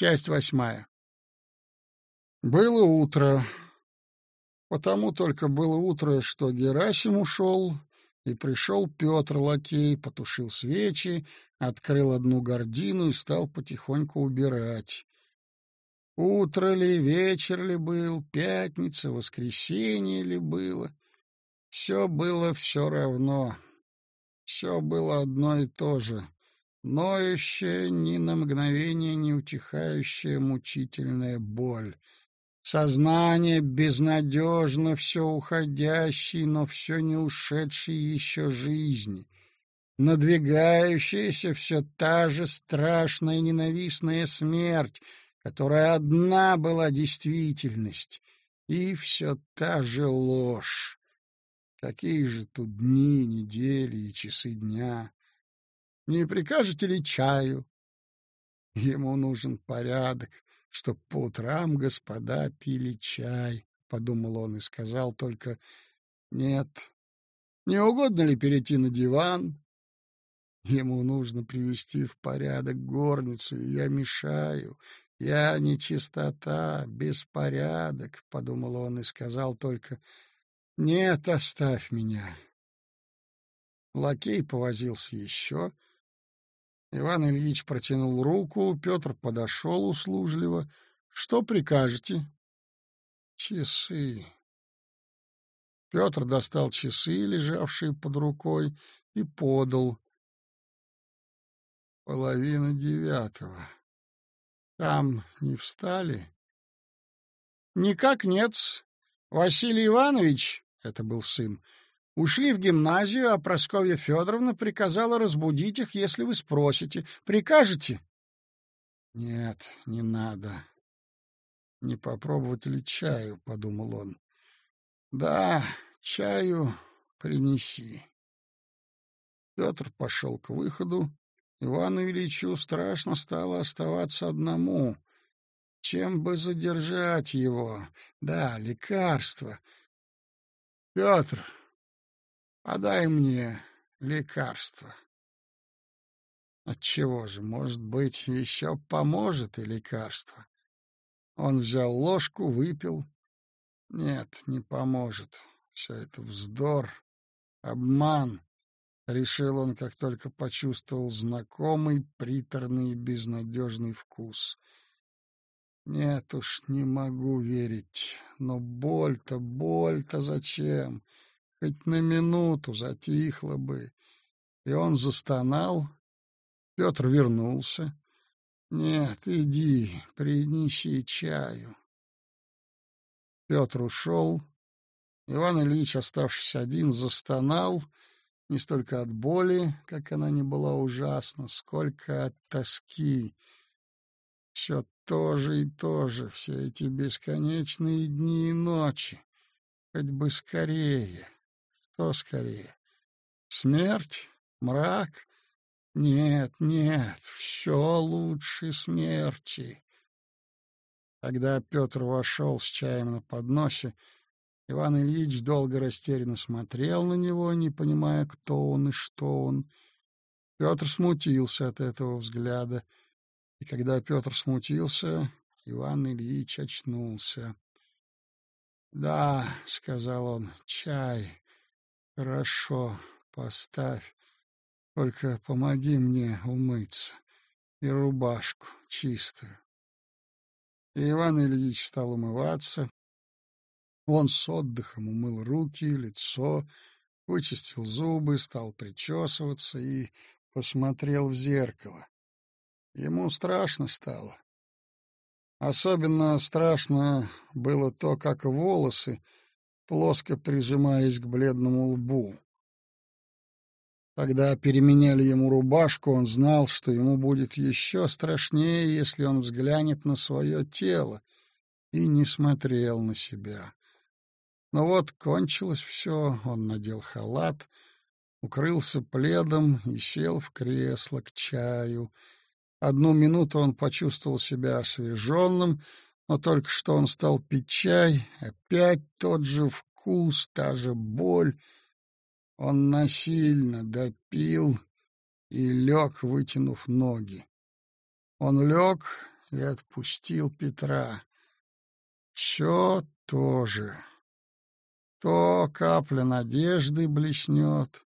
Часть восьмая. Было утро. Потому только было утро, что Герасим ушел, и пришел Петр Лакей, потушил свечи, открыл одну гордину и стал потихоньку убирать. Утро ли, вечер ли был, пятница, воскресенье ли было. Все было все равно. Все было одно и то же ноющая, ни на мгновение не утихающая мучительная боль. Сознание безнадежно все уходящей, но все не ушедшей еще жизни. Надвигающаяся все та же страшная ненавистная смерть, которая одна была действительность, и все та же ложь. Какие же тут дни, недели и часы дня! Не прикажете ли чаю? Ему нужен порядок, чтоб по утрам господа пили чай, — подумал он и сказал только «нет». Не угодно ли перейти на диван? Ему нужно привести в порядок горницу, и я мешаю. Я не чистота, беспорядок, — подумал он и сказал только «нет, оставь меня». Лакей повозился еще, — Иван Ильич протянул руку, Петр подошел услужливо. — Что прикажете? — Часы. Петр достал часы, лежавшие под рукой, и подал. Половина девятого. Там не встали? — Никак нет. Василий Иванович, — это был сын, — Ушли в гимназию, а Прасковья Федоровна приказала разбудить их, если вы спросите. Прикажете? — Нет, не надо. Не попробовать ли чаю, — подумал он. — Да, чаю принеси. Петр пошел к выходу. Ивану Ильичу страшно стало оставаться одному. Чем бы задержать его? Да, лекарство. — Петр, Подай мне лекарство. Отчего же, может быть, еще поможет и лекарство. Он взял ложку, выпил. Нет, не поможет. Все это вздор, обман. Решил он, как только почувствовал знакомый, приторный и безнадежный вкус. Нет уж, не могу верить. Но боль-то, боль-то зачем? — хоть на минуту затихло бы. И он застонал. Петр вернулся. — Нет, иди, принеси чаю. Петр ушел. Иван Ильич, оставшись один, застонал не столько от боли, как она не была ужасна, сколько от тоски. Все то же и то же, все эти бесконечные дни и ночи. Хоть бы скорее. Что скорее? Смерть? Мрак? Нет, нет, все лучше смерти. Когда Петр вошел с чаем на подносе, Иван Ильич долго растерянно смотрел на него, не понимая, кто он и что он. Петр смутился от этого взгляда, и когда Петр смутился, Иван Ильич очнулся. — Да, — сказал он, — чай. Хорошо, поставь. Только помоги мне умыться. И рубашку чистую. И Иван Ильич стал умываться. Он с отдыхом умыл руки, лицо, вычистил зубы, стал причесываться и посмотрел в зеркало. Ему страшно стало. Особенно страшно было то, как волосы плоско прижимаясь к бледному лбу. Когда переменяли ему рубашку, он знал, что ему будет еще страшнее, если он взглянет на свое тело, и не смотрел на себя. Но вот кончилось все, он надел халат, укрылся пледом и сел в кресло к чаю. Одну минуту он почувствовал себя освеженным, но только что он стал пить чай, опять тот же вкус, та же боль. Он насильно допил и лег, вытянув ноги. Он лег и отпустил Петра. Все тоже. То капля надежды блеснет,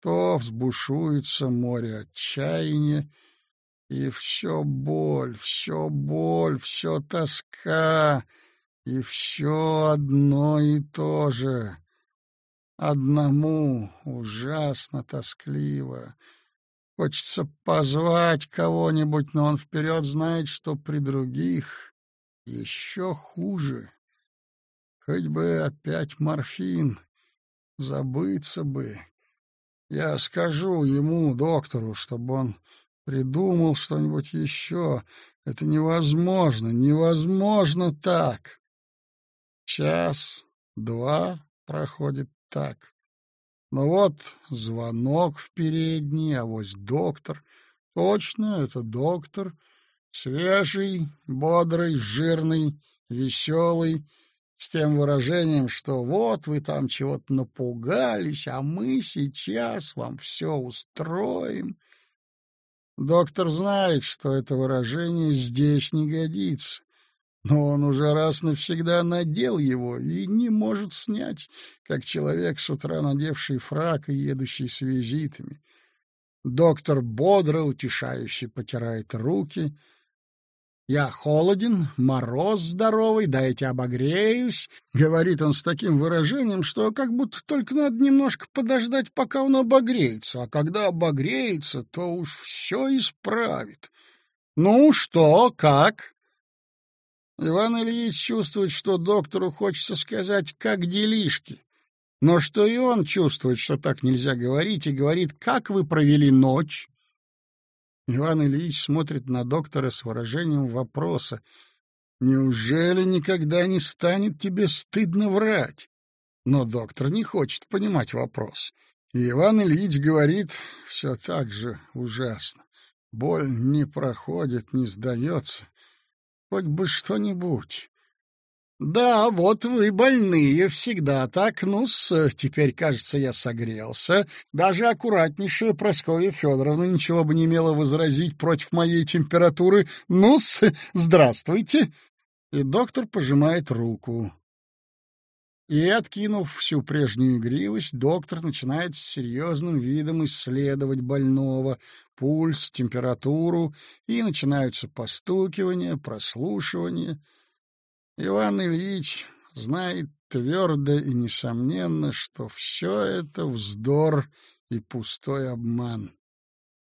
то взбушуется море отчаяния, и все боль, все боль, все тоска, и все одно и то же. Одному ужасно тоскливо. Хочется позвать кого-нибудь, но он вперед знает, что при других еще хуже. Хоть бы опять морфин, забыться бы. Я скажу ему, доктору, чтобы он придумал что-нибудь еще. Это невозможно, невозможно так. Час, два проходит так. Но вот звонок в передней, а вот доктор. Точно, это доктор. Свежий, бодрый, жирный, веселый, с тем выражением, что вот вы там чего-то напугались, а мы сейчас вам все устроим. Доктор знает, что это выражение здесь не годится, но он уже раз навсегда надел его и не может снять, как человек с утра надевший фрак и едущий с визитами. Доктор бодро, утешающе потирает руки — «Я холоден, мороз здоровый, дайте обогреюсь», — говорит он с таким выражением, что как будто только надо немножко подождать, пока он обогреется, а когда обогреется, то уж все исправит. «Ну что, как?» Иван Ильич чувствует, что доктору хочется сказать «как делишки», но что и он чувствует, что так нельзя говорить, и говорит «как вы провели ночь?» Иван Ильич смотрит на доктора с выражением вопроса. «Неужели никогда не станет тебе стыдно врать?» Но доктор не хочет понимать вопрос. И Иван Ильич говорит все так же ужасно. Боль не проходит, не сдается. Хоть бы что-нибудь. Да, вот вы больные всегда так. Ну-с, теперь, кажется, я согрелся. Даже аккуратнейшая Прасковья Федоровна ничего бы не имела возразить против моей температуры. Ну-с, здравствуйте. И доктор пожимает руку. И, откинув всю прежнюю игривость, доктор начинает с серьезным видом исследовать больного, пульс, температуру, и начинаются постукивания, прослушивания — Иван Ильич знает твердо и несомненно, что все это вздор и пустой обман.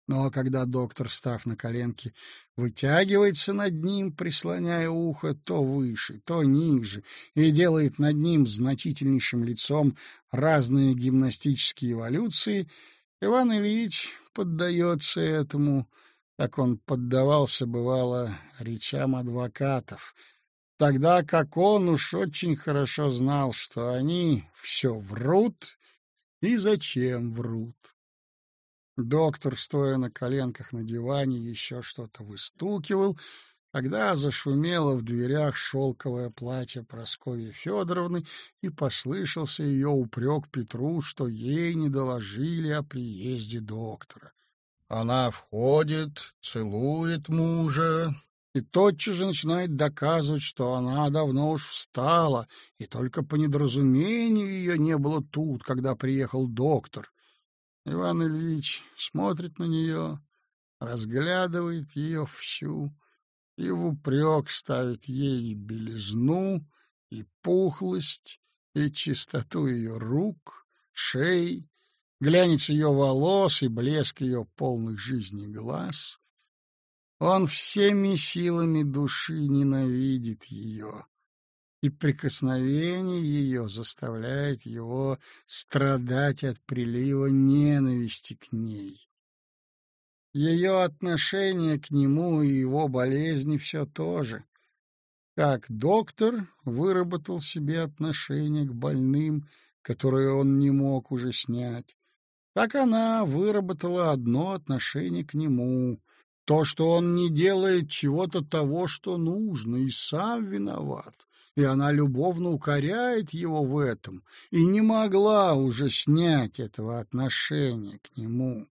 Но когда доктор, став на коленки, вытягивается над ним, прислоняя ухо то выше, то ниже, и делает над ним значительнейшим лицом разные гимнастические эволюции, Иван Ильич поддается этому, как он поддавался, бывало, речам адвокатов — тогда как он уж очень хорошо знал, что они все врут и зачем врут. Доктор, стоя на коленках на диване, еще что-то выстукивал, когда зашумело в дверях шелковое платье Прасковьи Федоровны и послышался ее упрек Петру, что ей не доложили о приезде доктора. Она входит, целует мужа, и тотчас же начинает доказывать, что она давно уж встала, и только по недоразумению ее не было тут, когда приехал доктор. Иван Ильич смотрит на нее, разглядывает ее всю, и в упрек ставит ей и белизну, и пухлость, и чистоту ее рук, шеи, глянец ее волос и блеск ее полных жизни глаз. Он всеми силами души ненавидит ее, и прикосновение ее заставляет его страдать от прилива ненависти к ней. Ее отношение к нему и его болезни все то же. Как доктор выработал себе отношение к больным, которые он не мог уже снять, так она выработала одно отношение к нему — то, что он не делает чего-то того, что нужно, и сам виноват. И она любовно укоряет его в этом, и не могла уже снять этого отношения к нему.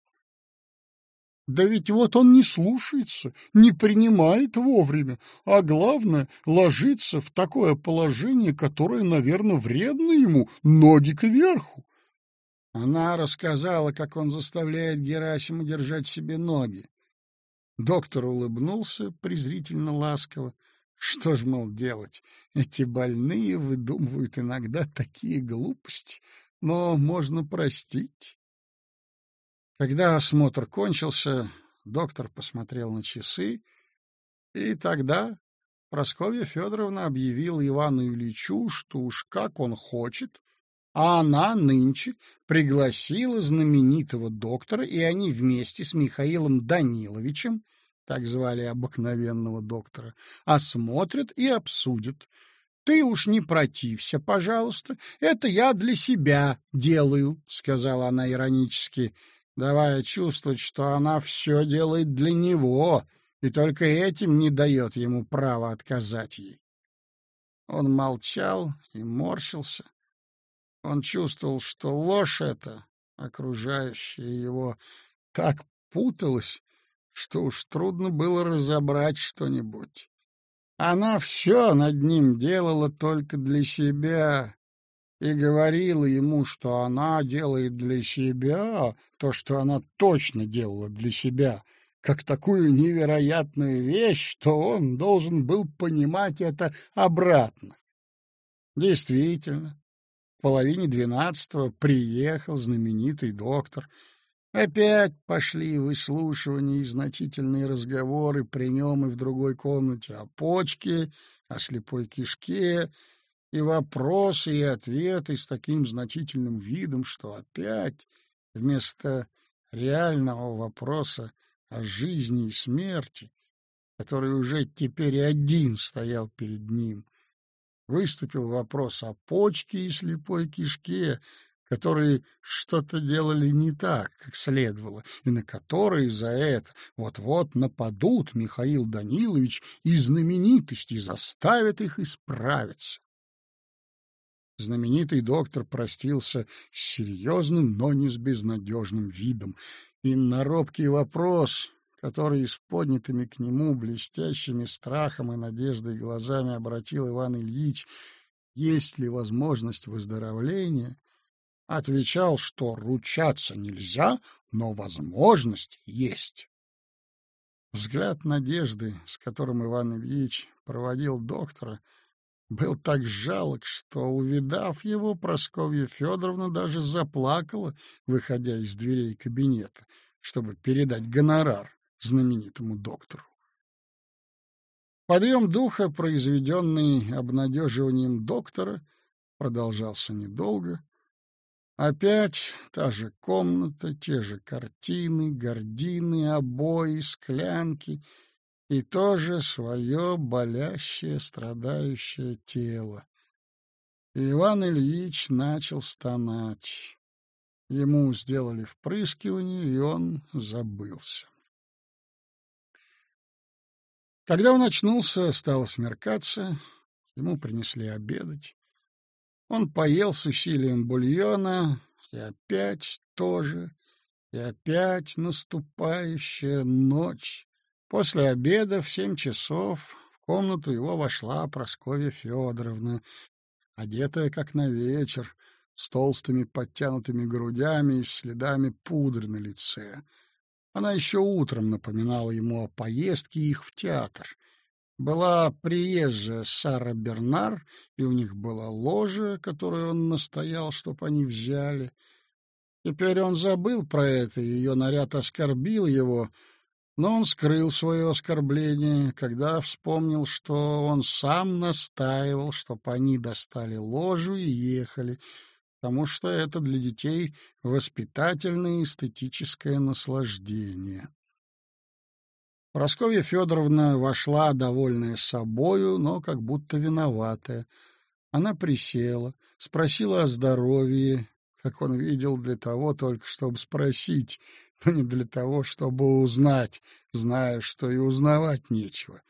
Да ведь вот он не слушается, не принимает вовремя, а главное, ложится в такое положение, которое, наверное, вредно ему, ноги кверху. Она рассказала, как он заставляет Герасима держать себе ноги. Доктор улыбнулся презрительно ласково. Что ж, мол, делать? Эти больные выдумывают иногда такие глупости, но можно простить. Когда осмотр кончился, доктор посмотрел на часы, и тогда Прасковья Федоровна объявила Ивану Ильичу, что уж как он хочет, а она нынче пригласила знаменитого доктора, и они вместе с Михаилом Даниловичем, так звали обыкновенного доктора, осмотрят и обсудят. Ты уж не протився, пожалуйста, это я для себя делаю, — сказала она иронически давая чувствовать, что она все делает для него и только этим не дает ему права отказать ей. Он молчал и морщился. Он чувствовал, что ложь эта, окружающая его, так путалась, что уж трудно было разобрать что-нибудь. Она все над ним делала только для себя, и говорила ему, что она делает для себя то, что она точно делала для себя, как такую невероятную вещь, что он должен был понимать это обратно. Действительно, половине двенадцатого приехал знаменитый доктор. Опять пошли выслушивания и значительные разговоры при нем и в другой комнате о почке, о слепой кишке, и вопросы, и ответы с таким значительным видом, что опять вместо реального вопроса о жизни и смерти, который уже теперь один стоял перед ним, выступил вопрос о почке и слепой кишке, которые что-то делали не так, как следовало, и на которые за это вот-вот нападут Михаил Данилович и знаменитости заставят их исправиться. Знаменитый доктор простился с серьезным, но не с безнадежным видом, и на робкий вопрос, который с поднятыми к нему блестящими страхом и надеждой глазами обратил Иван Ильич, есть ли возможность выздоровления, отвечал, что ручаться нельзя, но возможность есть. Взгляд надежды, с которым Иван Ильич проводил доктора, — был так жалок, что, увидав его, Прасковья Федоровна даже заплакала, выходя из дверей кабинета, чтобы передать гонорар знаменитому доктору. Подъем духа, произведенный обнадеживанием доктора, продолжался недолго. Опять та же комната, те же картины, гардины, обои, склянки — и тоже свое болящее, страдающее тело. Иван Ильич начал стонать. Ему сделали впрыскивание, и он забылся. Когда он очнулся, стало смеркаться, ему принесли обедать. Он поел с усилием бульона, и опять тоже, и опять наступающая ночь. После обеда в семь часов в комнату его вошла Прасковья Федоровна, одетая как на вечер, с толстыми подтянутыми грудями и следами пудры на лице. Она еще утром напоминала ему о поездке их в театр. Была приезжая Сара Бернар, и у них была ложа, которую он настоял, чтоб они взяли. Теперь он забыл про это, ее наряд оскорбил его — но он скрыл свое оскорбление, когда вспомнил, что он сам настаивал, чтоб они достали ложу и ехали, потому что это для детей воспитательное эстетическое наслаждение. Прасковья Федоровна вошла, довольная собою, но как будто виноватая. Она присела, спросила о здоровье, как он видел, для того только, чтобы спросить — но не для того, чтобы узнать, зная, что и узнавать нечего.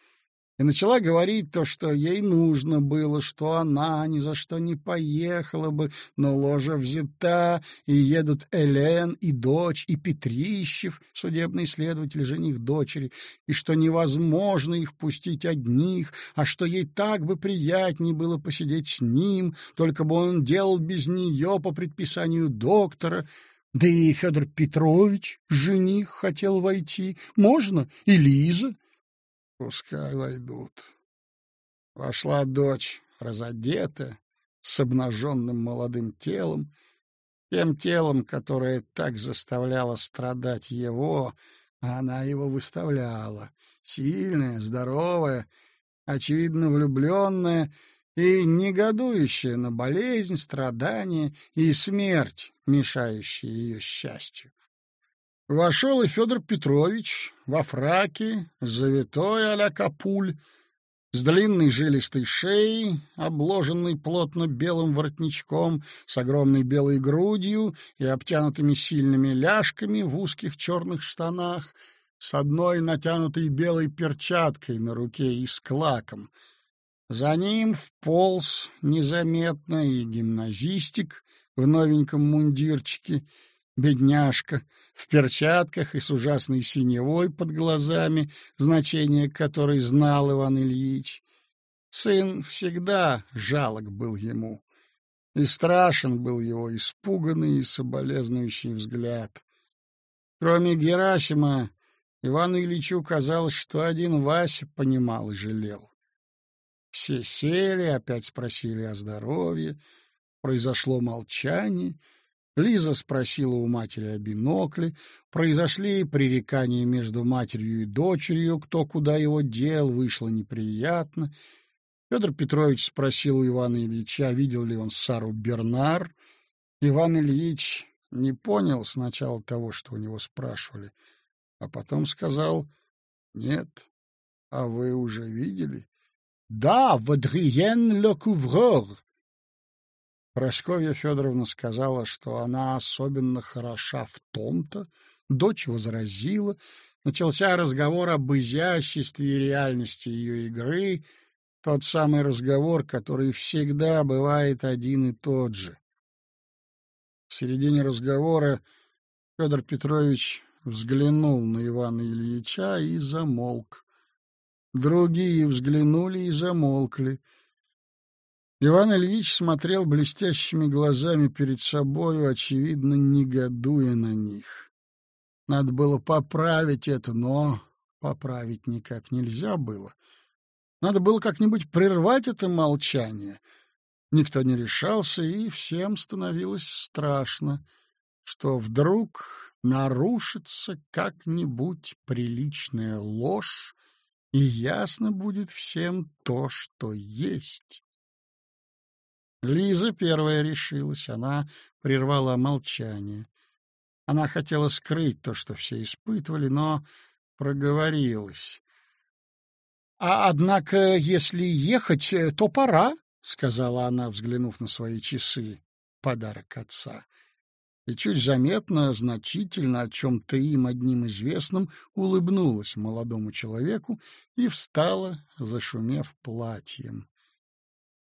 И начала говорить то, что ей нужно было, что она ни за что не поехала бы, но ложа взята, и едут Элен и дочь, и Петрищев, судебный следователь, жених дочери, и что невозможно их пустить одних, а что ей так бы приятнее было посидеть с ним, только бы он делал без нее по предписанию доктора, да и Федор Петрович, жених, хотел войти. Можно? И Лиза. Пускай войдут. Вошла дочь, разодета, с обнаженным молодым телом, тем телом, которое так заставляло страдать его, а она его выставляла. Сильная, здоровая, очевидно влюбленная и негодующая на болезнь, страдания и смерть, мешающие ее счастью. Вошел и Федор Петрович во фраке, завитой а-ля капуль, с длинной жилистой шеей, обложенной плотно белым воротничком, с огромной белой грудью и обтянутыми сильными ляжками в узких черных штанах, с одной натянутой белой перчаткой на руке и с клаком. За ним вполз незаметно и гимназистик в новеньком мундирчике, бедняжка, в перчатках и с ужасной синевой под глазами, значение которой знал Иван Ильич. Сын всегда жалок был ему, и страшен был его испуганный и соболезнующий взгляд. Кроме Герасима, Ивану Ильичу казалось, что один Вася понимал и жалел. Все сели, опять спросили о здоровье, произошло молчание — Лиза спросила у матери о бинокле, произошли пререкания между матерью и дочерью, кто куда его дел, вышло неприятно. Федор Петрович спросил у Ивана Ильича, видел ли он Сару Бернар. Иван Ильич не понял сначала того, что у него спрашивали, а потом сказал «Нет, а вы уже видели?» «Да, в Адриен Ле Куврeur», Просковья Федоровна сказала, что она особенно хороша в том-то, дочь возразила, начался разговор об изяществе и реальности ее игры, тот самый разговор, который всегда бывает один и тот же. В середине разговора Федор Петрович взглянул на Ивана Ильича и замолк. Другие взглянули и замолкли — Иван Ильич смотрел блестящими глазами перед собою, очевидно, негодуя на них. Надо было поправить это, но поправить никак нельзя было. Надо было как-нибудь прервать это молчание. Никто не решался, и всем становилось страшно, что вдруг нарушится как-нибудь приличная ложь, и ясно будет всем то, что есть. Лиза первая решилась, она прервала молчание. Она хотела скрыть то, что все испытывали, но проговорилась. — А однако, если ехать, то пора, — сказала она, взглянув на свои часы, подарок отца. И чуть заметно, значительно, о чем-то им одним известным, улыбнулась молодому человеку и встала, зашумев платьем.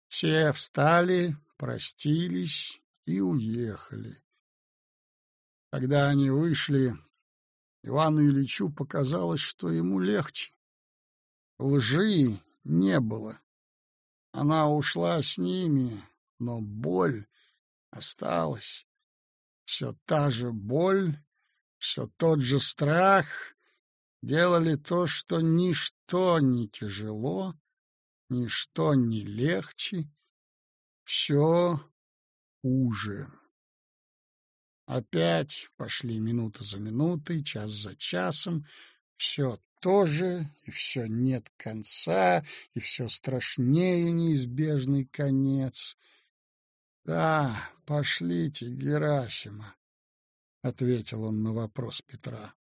Все встали, простились и уехали. Когда они вышли, Ивану Ильичу показалось, что ему легче. Лжи не было. Она ушла с ними, но боль осталась. Все та же боль, все тот же страх делали то, что ничто не тяжело, ничто не легче, все уже. Опять пошли минута за минутой, час за часом, все то же, и все нет конца, и все страшнее неизбежный конец. — Да, пошлите Герасима, — ответил он на вопрос Петра.